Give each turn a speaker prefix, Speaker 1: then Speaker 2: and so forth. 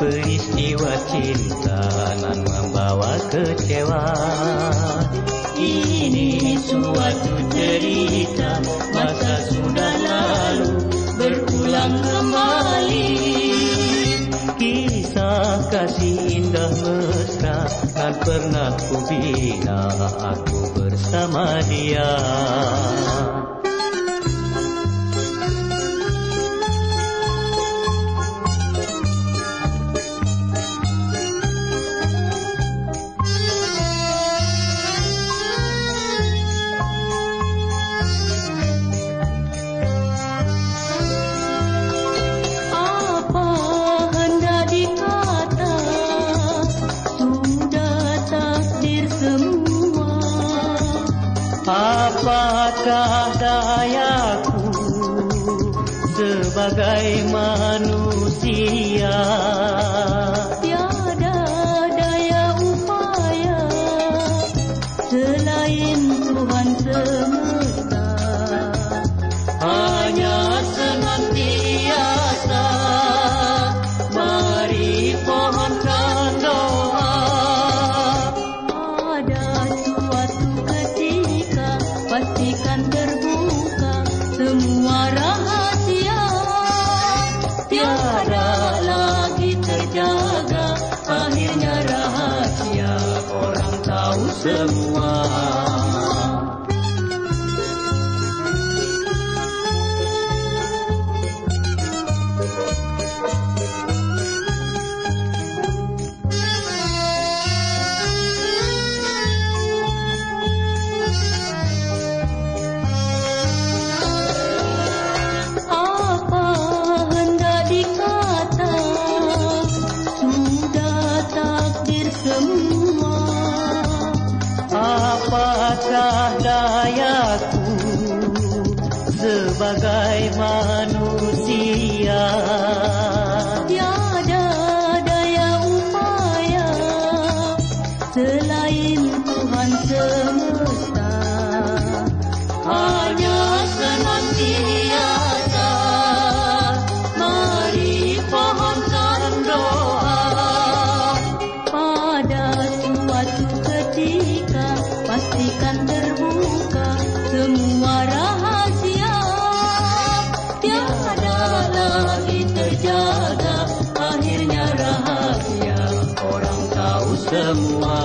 Speaker 1: peristiwa cinta nan membawa kecewa. Ini suatu cerita masa sudah lalu berulang kembali. Kisah kasih indah mesra kan pernah ku bina aku bersama dia Apakah dayaku sebagai manusia?
Speaker 2: Tiada daya upaya Selain Tuhan semesta.
Speaker 1: Hanya senantiasa
Speaker 2: Semua rahasia.
Speaker 1: Tiada lagi terjaga akhirnya rahasia. Orang tahu semua Apakah dayaku sebagai manusia
Speaker 2: Tiada daya upaya Selain Tuhan semesta.
Speaker 1: Hanya
Speaker 2: suatu ketika Pastikan terbuka Semua rahasia.
Speaker 1: Tiada lagi terjaga akhirnya rahasia. Orang tahu semua